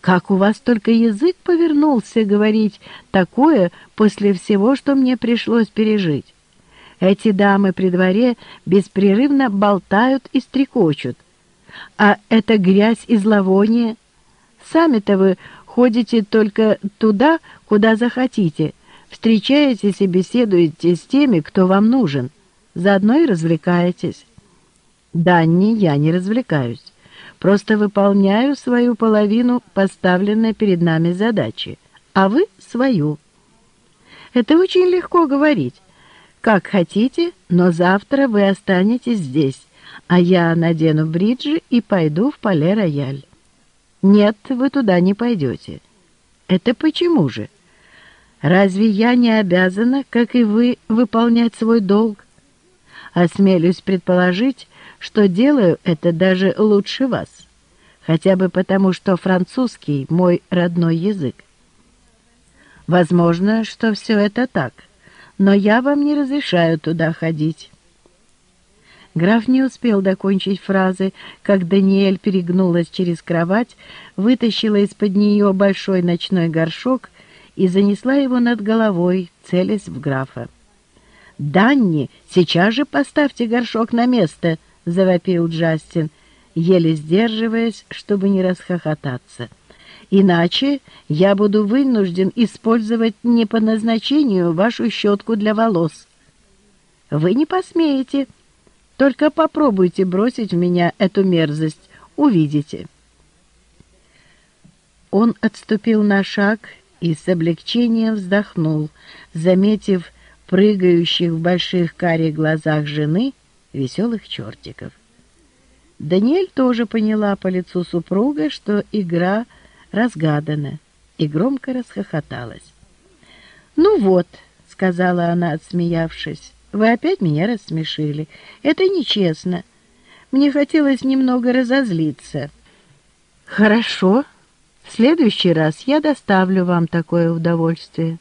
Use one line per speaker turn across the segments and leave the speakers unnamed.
Как у вас только язык повернулся говорить такое после всего, что мне пришлось пережить? Эти дамы при дворе беспрерывно болтают и стрекочут. А эта грязь и зловоние... Сами-то вы ходите только туда, куда захотите, встречаетесь и беседуете с теми, кто вам нужен, заодно и развлекаетесь. Да, не я не развлекаюсь. Просто выполняю свою половину поставленной перед нами задачи, а вы — свою. Это очень легко говорить. Как хотите, но завтра вы останетесь здесь, а я надену бриджи и пойду в Пале-Рояль. Нет, вы туда не пойдете. Это почему же? Разве я не обязана, как и вы, выполнять свой долг? Осмелюсь предположить, что делаю это даже лучше вас, хотя бы потому, что французский — мой родной язык. Возможно, что все это так, но я вам не разрешаю туда ходить. Граф не успел докончить фразы, как Даниэль перегнулась через кровать, вытащила из-под нее большой ночной горшок и занесла его над головой, целясь в графа. «Данни, сейчас же поставьте горшок на место!» — завопил Джастин, еле сдерживаясь, чтобы не расхохотаться. «Иначе я буду вынужден использовать не по назначению вашу щетку для волос». «Вы не посмеете. Только попробуйте бросить в меня эту мерзость. Увидите». Он отступил на шаг и с облегчением вздохнул, заметив прыгающих в больших карих глазах жены веселых чертиков. Даниэль тоже поняла по лицу супруга, что игра разгадана, и громко расхохоталась. «Ну вот», — сказала она, отсмеявшись, — «вы опять меня рассмешили. Это нечестно. Мне хотелось немного разозлиться». «Хорошо. В следующий раз я доставлю вам такое удовольствие.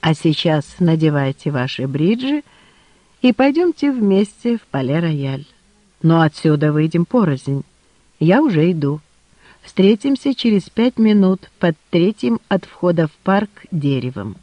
А сейчас надевайте ваши бриджи и пойдемте вместе в Пале-Рояль. Но отсюда выйдем порознь. Я уже иду. Встретимся через пять минут под третьим от входа в парк деревом.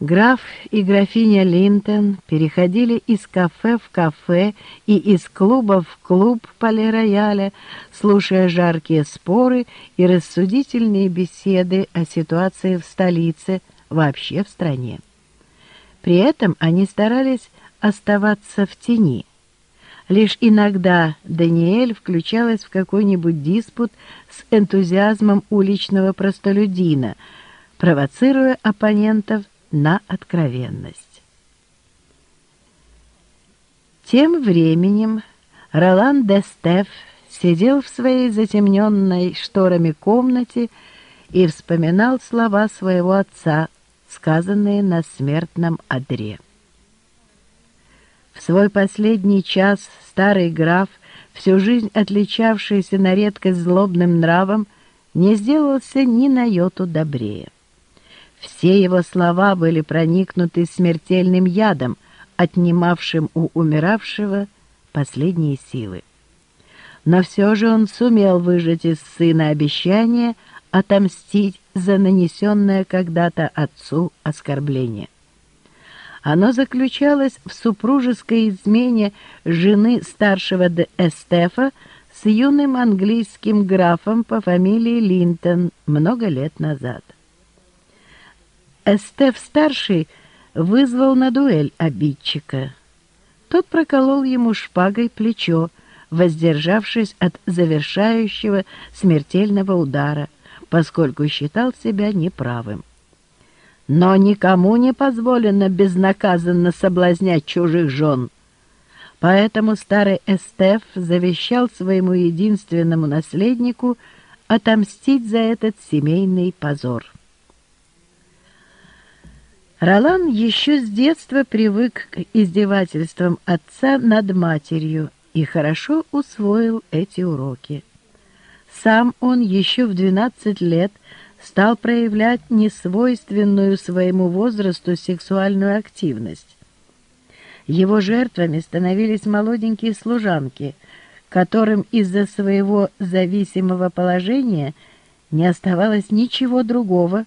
Граф и графиня Линтон переходили из кафе в кафе и из клуба в клуб Пале-Рояля, слушая жаркие споры и рассудительные беседы о ситуации в столице, вообще в стране. При этом они старались оставаться в тени. Лишь иногда Даниэль включалась в какой-нибудь диспут с энтузиазмом уличного простолюдина, провоцируя оппонентов на откровенность. Тем временем Ролан де Стеф сидел в своей затемненной шторами комнате и вспоминал слова своего отца, сказанные на смертном одре. В свой последний час старый граф, всю жизнь отличавшийся на редкость злобным нравом, не сделался ни на йоту добрее. Все его слова были проникнуты смертельным ядом, отнимавшим у умиравшего последние силы. Но все же он сумел выжать из сына обещание отомстить за нанесенное когда-то отцу оскорбление. Оно заключалось в супружеской измене жены старшего де Эстефа с юным английским графом по фамилии Линтон много лет назад. Эстеф-старший вызвал на дуэль обидчика. Тот проколол ему шпагой плечо, воздержавшись от завершающего смертельного удара, поскольку считал себя неправым. Но никому не позволено безнаказанно соблазнять чужих жен. Поэтому старый Эстеф завещал своему единственному наследнику отомстить за этот семейный позор. Ролан еще с детства привык к издевательствам отца над матерью и хорошо усвоил эти уроки. Сам он еще в 12 лет стал проявлять несвойственную своему возрасту сексуальную активность. Его жертвами становились молоденькие служанки, которым из-за своего зависимого положения не оставалось ничего другого,